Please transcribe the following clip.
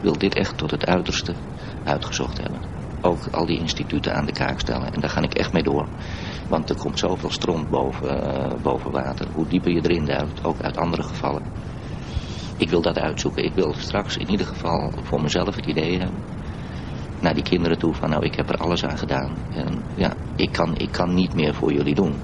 Wil dit echt tot het uiterste uitgezocht hebben. Ook al die instituten aan de kaak stellen. En daar ga ik echt mee door. Want er komt zoveel strom boven, eh, boven water. Hoe dieper je erin duikt, ook uit andere gevallen. Ik wil dat uitzoeken. Ik wil straks in ieder geval voor mezelf het idee hebben. Naar die kinderen toe van nou ik heb er alles aan gedaan. En ja, ik kan, ik kan niet meer voor jullie doen.